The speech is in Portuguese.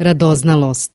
radoznalost